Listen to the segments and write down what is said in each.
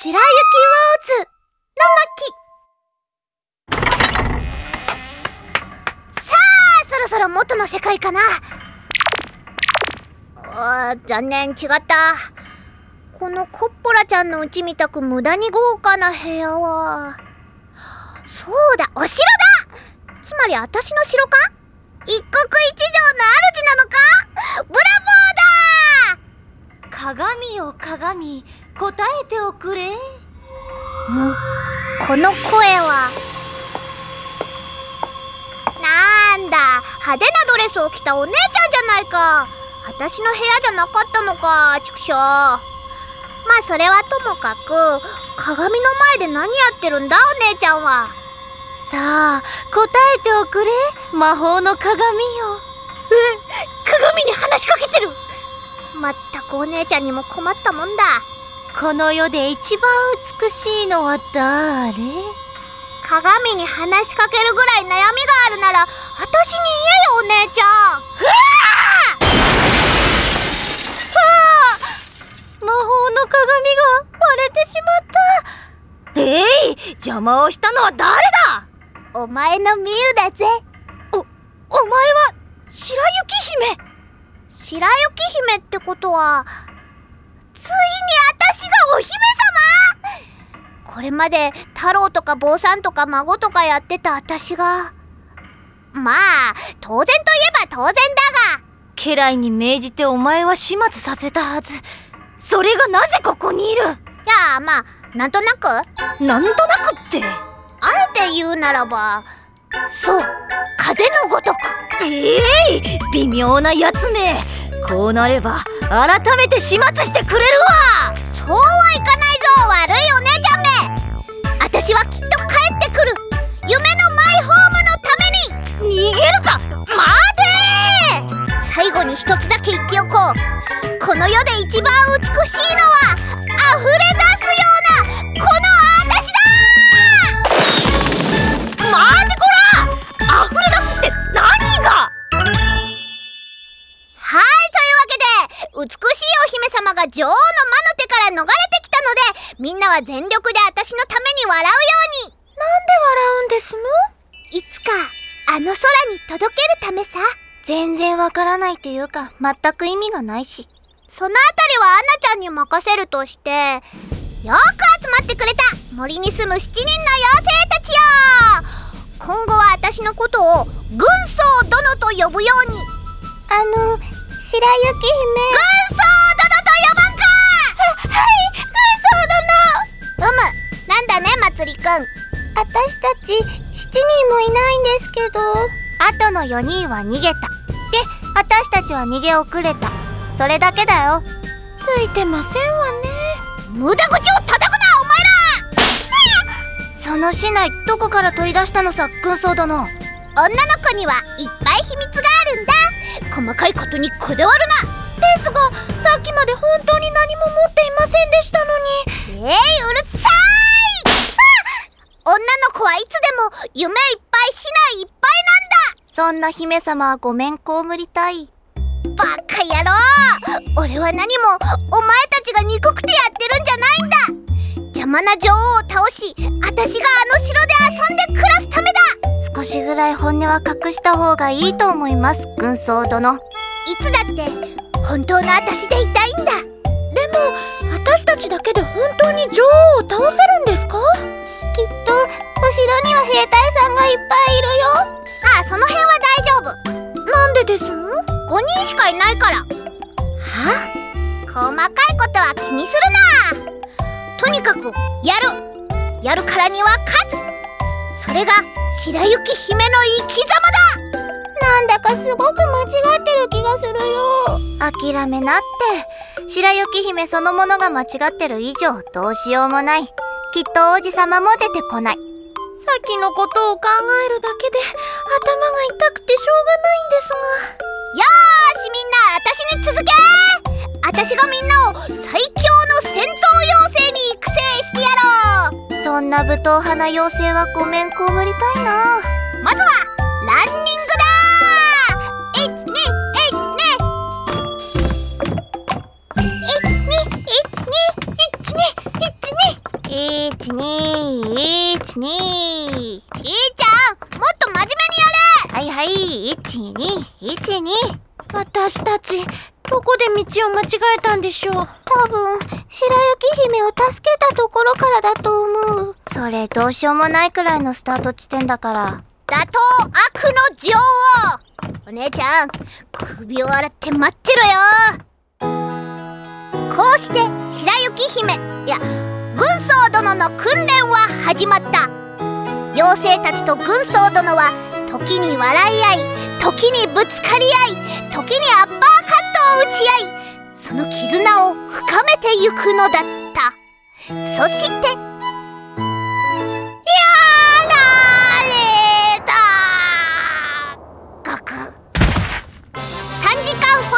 白雪ウォーズの巻。さあそろそろ元の世界かな。あー残念違った。このコッポラちゃんのうちみたく無駄に豪華な部屋は。そうだお城だ。つまり私の城か？一国一城の主なのか？ブラボーだ。鏡よ鏡。答えておくれ。もこの声は。なんだ派手なドレスを着たお姉ちゃんじゃないか。私の部屋じゃなかったのか畜生。まあそれはともかく鏡の前で何やってるんだお姉ちゃんは。さあ答えておくれ魔法の鏡よ。鏡に話しかけてる。まったくお姉ちゃんにも困ったもんだこの世で一番美しいのは誰？鏡に話しかけるぐらい悩みがあるなら私に言えよお姉ちゃん。うわ魔法の鏡が割れてしまった。えい！邪魔をしたのは誰だ？お前のミュウだぜ。お前は白雪姫。白雪姫ってことはこれまで太郎とか坊さんとか孫とかやってた私が。まあ当然といえば当然だが。家来に命じてお前は始末させたはず。それがなぜここにいる？いやまあなんとなく。あなんとなくって。えて言うならば。そう。風のごとく。ええい微妙なやつめ。こうなれば改めて始末してくれるわ。そうはいか私はきっと帰ってくる。夢のマイホームのために逃げるか。待て最後に一つだけ言っておこう。この世で一番美しいのは溢れ出すようなこの私だ待てこら。溢れ出すって何が？はいというわけで美しいお姫様が女王の魔の手から逃れてきたのでみんなは全力で私のために笑うように。なんで笑うんですの？いつかあの空に届けるためさ。全然わからないというか全く意味がないし。そのあたりはアナちゃんに任せるとしてよく集まってくれた森に住む7人の妖精たちよ。今後は私のことを軍曹殿と呼ぶように。あの、白雪姫。軍4人は逃げた。で私たちは逃げ遅れた。それだけだよ。ついてませんわね。無駄口を叩くなお前ら。その市内どこから取り出したのさ軍曹殿。女の子にはいっぱい秘密があるんだ。細かいことにこだわるな。ですが、さっきまで本当に何も持っていませんでしたのに。えー、うるさい。あ女の子はいつでも夢いっぱい市内いっぱそんな姫様はごめんこむりたい。バカ野郎！俺は何もお前たちが憎くてやってるんじゃないんだ！邪魔な女王を倒し私があの城で遊んで暮らすためだ！少しぐらい本音は隠した方がいいと思います軍曹殿。いつだって本当の私でいたいんだ。でも、私たちだけで本当に女王を倒せるんですか？きっと、お城には兵隊さんがいっぱいいるよ。ああその辺は大丈夫。なんでですの？5人しかいないから。は？細かいことは気にするな。とにかくやる。やるからには勝つ。それが白雪姫の生き様だ。なんだかすごく間違ってる気がするよ。諦めなって。白雪姫そのものが間違ってる以上どうしようもない。きっと王子様も出てこない先のことを考えるだけで、頭が痛くてしょうがないんですが。よーしみんな私に続け私がみんなを最強の戦闘妖精に育成してやろう。そんな武闘派な妖精はごめんこむりたいな。まずはランニング1 2 1 2 1 2 1 2 1 2 1、2、1、2。ちーちゃんもっと真面目にやれはいはい、1、2、1、2。私たちどこで道を間違えたんでしょう多分、白雪姫を助けたところからだと思う。それ、どうしようもないくらいのスタート地点だから。打倒悪の女王お姉ちゃん首を洗って待ってろよこうして白雪姫いや軍曹殿の訓練は始まった。妖精たちと軍曹殿は時に笑い合い時にぶつかり合い時にアッパーカットを打ち合いその絆を深めてゆくのだった。そしてガク3時間ほど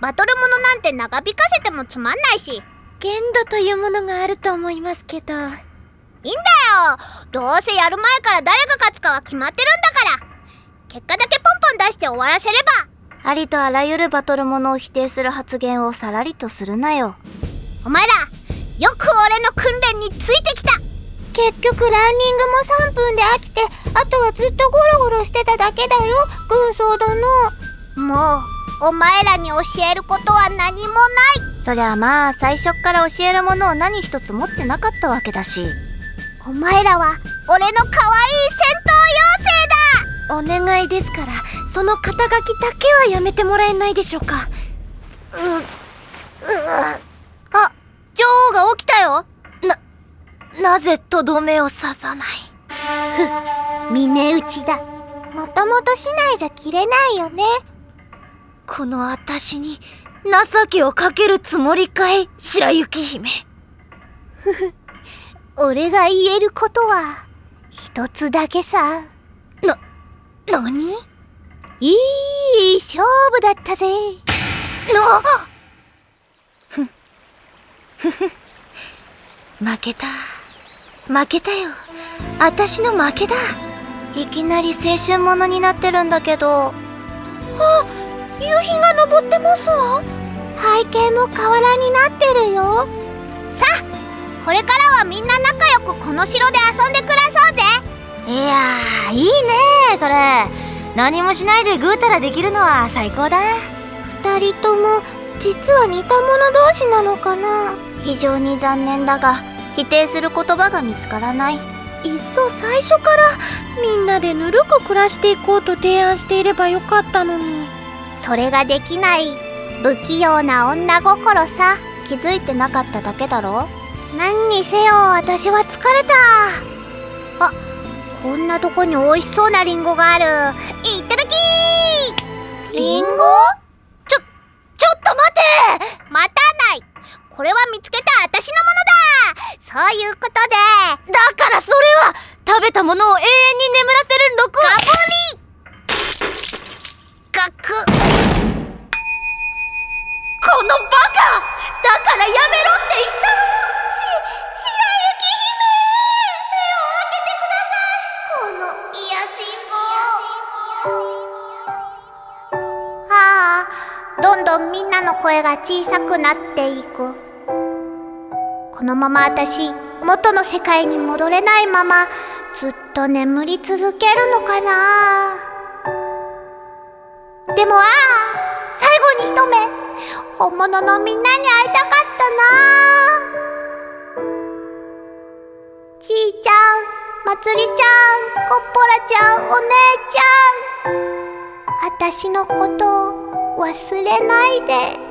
バトルものなんて長引かせてもつまんないし。いいん限度というものがあると思いますけど。だよ。どうせやる前から誰が勝つかは決まってるんだから。結果だけポンポン出して終わらせれば。ありとあらゆるバトルものを否定する発言をさらりとするなよ。お前らよく俺の訓練についてきた。結局ランニングも3分で飽きてあとはずっとゴロゴロしてただけだよ軍曹殿。もうお前らに教えることは何もない。そりゃまあ、最初っから教えるものを何一つ持ってなかったわけだし。お前らは俺の可愛い戦闘妖精だ。お願いですからその肩書きだけはやめてもらえないでしょうか。あ、女王が起きたよ。なぜとどめを刺さない。峰打ちだ。もともと市内じゃ切れないよねこの私に情けをかけるつもりかい白雪姫。俺が言えることは一つだけさ。何？いい勝負だったぜ。な 負けた。負けたよ。私の負けだ。いきなり青春ものになってるんだけど、夕日が昇ってますわ。背景も河原になってるよ。さあこれからはみんな仲良くこの城で遊んで暮らそうぜ。いやーいいねそれ。何もしないでぐうたらできるのは最高だ。二人とも実は似た者同士なのかな。非常に残念だが、否定する言葉が見つからない。いっそ最初からみんなでぬるく暮らしていこうと提案していればよかったのにそれができない不器用な女心さ。気づいてなかっただけだろ？何にせよ私は疲れた。あこんなとこに美味しそうなリンゴがある。いっただきリンゴ？ちょっと待て！待たない。これは見つけた私のものだ！そういうことで。だからそれは食べたものを永声が小さくなっていくこのまま私元の世界に戻れないままずっと眠り続けるのかな。でもああ最後に一目本物のみんなに会いたかったな。ちーちゃんまつりちゃんコッポラちゃんお姉ちゃん。私のこと忘れないで。